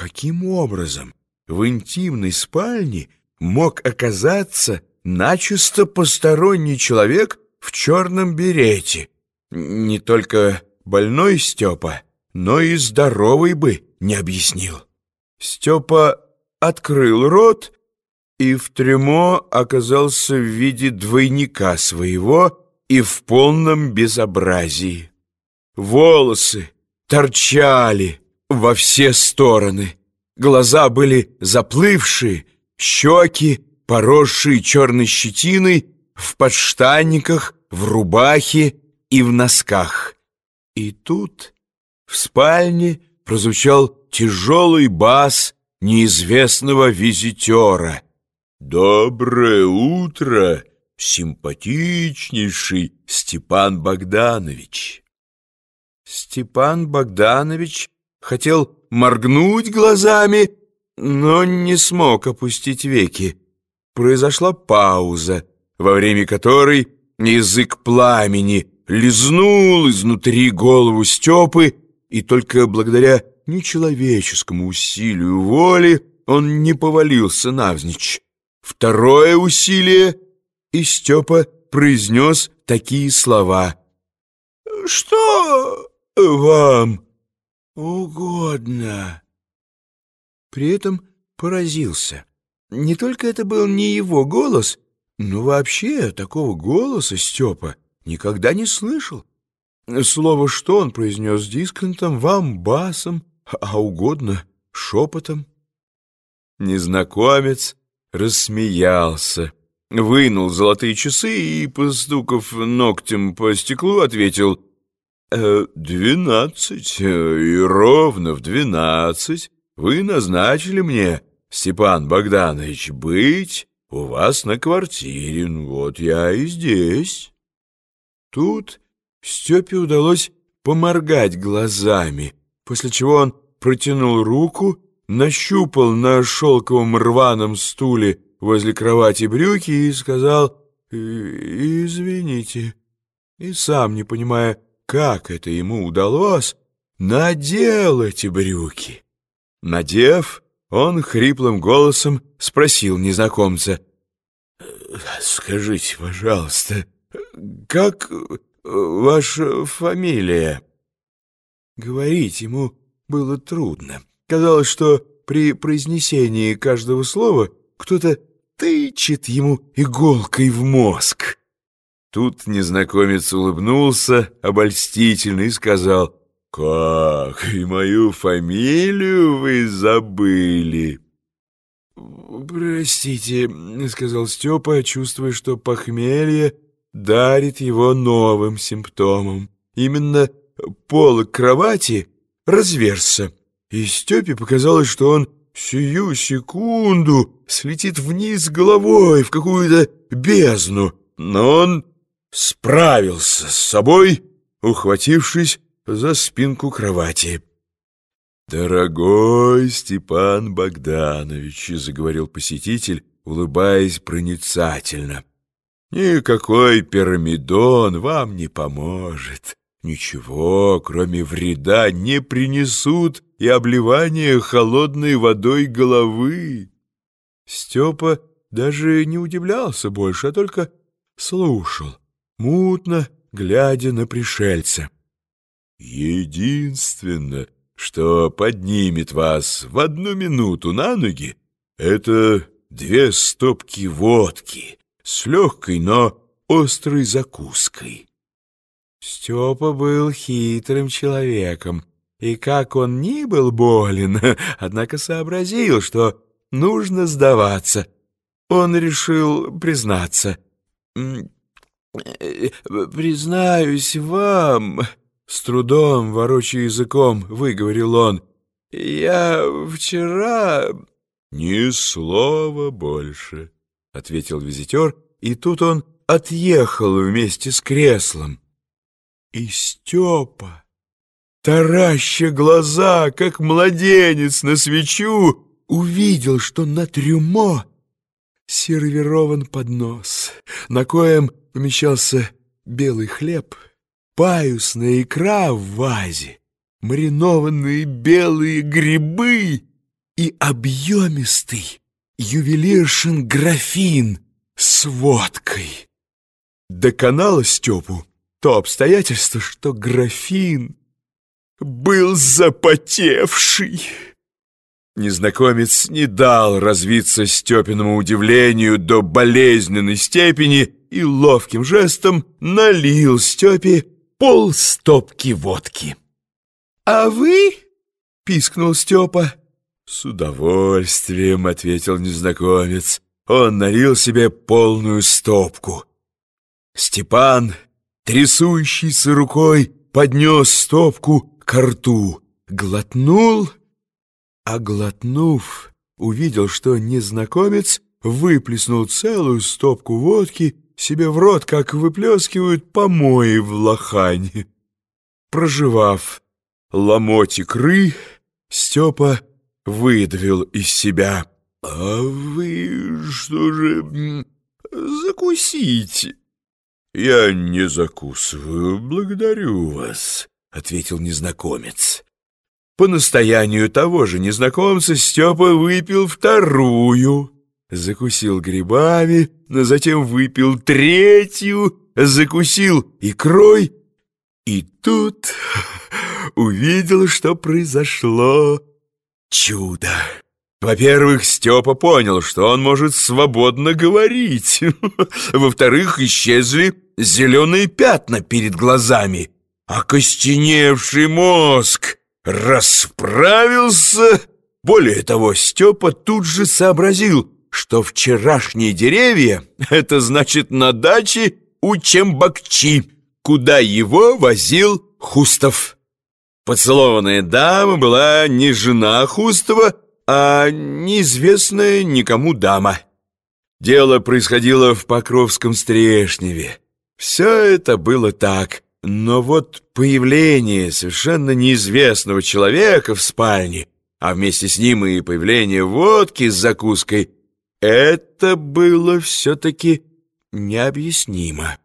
каким образом в интимной спальне мог оказаться начисто посторонний человек в черном берете? Не только больной Степа, но и здоровый бы не объяснил. Степа открыл рот и в трюмо оказался в виде двойника своего и в полном безобразии. Волосы торчали во все стороны, глаза были заплывшие, щеки, поросшие черной щетиной, в подштанниках, в рубахе и в носках. И тут в спальне прозвучал тяжелый бас неизвестного визитера. «Доброе утро, симпатичнейший Степан Богданович!» Степан Богданович хотел моргнуть глазами, но не смог опустить веки. Произошла пауза, во время которой язык пламени лизнул изнутри голову Степы, и только благодаря нечеловеческому усилию воли он не повалился навзничь. Второе усилие, и Степа произнес такие слова. «Что вам угодно?» При этом поразился. Не только это был не его голос, но вообще такого голоса Степа никогда не слышал. Слово «что» он произнес дисконтом, вам басом, а угодно шепотом. Незнакомец рассмеялся, вынул золотые часы и, постукав ногтем по стеклу, ответил «Э, «Двенадцать, э, и ровно в двенадцать вы назначили мне, Степан Богданович, быть у вас на квартире, вот я и здесь». Тут Степе удалось поморгать глазами, после чего он протянул руку, нащупал на шелковом рваном стуле возле кровати брюки и сказал «Извините». И сам, не понимая, как это ему удалось, надел эти брюки. Надев, он хриплым голосом спросил незнакомца «Скажите, пожалуйста, как ваша фамилия?» Говорить ему было трудно. Казалось, что при произнесении каждого слова кто-то тычет ему иголкой в мозг. Тут незнакомец улыбнулся обольстительно и сказал, «Как, и мою фамилию вы забыли?» «Простите», — сказал Степа, чувствуя, что похмелье дарит его новым симптомом. Именно полок кровати разверзся, и Степе показалось, что он сию секунду слетит вниз головой в какую-то бездну, но он справился с собой, ухватившись за спинку кровати. «Дорогой Степан Богданович», — заговорил посетитель, улыбаясь проницательно, — «никакой пирамидон вам не поможет. Ничего, кроме вреда, не принесут и обливание холодной водой головы. Степа даже не удивлялся больше, а только слушал, мутно глядя на пришельца. Единственное, что поднимет вас в одну минуту на ноги, это две стопки водки с легкой, но острой закуской. Степа был хитрым человеком, и как он ни был болен, однако сообразил, что нужно сдаваться. Он решил признаться. «Признаюсь вам...» С трудом, ворочая языком, выговорил он. «Я вчера...» «Ни слова больше», — ответил визитер, и тут он отъехал вместе с креслом. И Степа, тараща глаза, как младенец на свечу, увидел, что на трюмо сервирован поднос, на коем помещался белый хлеб, паюсная икра в вазе, маринованные белые грибы и объемистый ювелиршин графин с водкой. Доконало Степу то обстоятельство, что графин был запотевший. Незнакомец не дал развиться Степиному удивлению до болезненной степени и ловким жестом налил Степе полстопки водки. «А вы?» — пискнул Степа. «С удовольствием», — ответил незнакомец. Он налил себе полную стопку. Степан, трясущейся рукой, поднес стопку к рту, глотнул, а глотнув, увидел, что незнакомец выплеснул целую стопку водки себе в рот, как выплескивают помои в лохане. Проживав ломоть икры, Степа выдавил из себя. «А вы что же закусите?» «Я не закусываю, благодарю вас», — ответил незнакомец. По настоянию того же незнакомца Степа выпил вторую, закусил грибами, но затем выпил третью, закусил икрой, и тут увидел, что произошло чудо. Во-первых, Степа понял, что он может свободно говорить. Во-вторых, исчезли зеленые пятна перед глазами, а костеневший мозг расправился. Более того, Степа тут же сообразил, что вчерашние деревья — это значит на даче у Чембакчи, куда его возил Хустов. Поцелованная дама была не жена Хустова, а неизвестная никому дама. Дело происходило в Покровском Стрешневе. Все это было так, но вот появление совершенно неизвестного человека в спальне, а вместе с ним и появление водки с закуской, это было все-таки необъяснимо.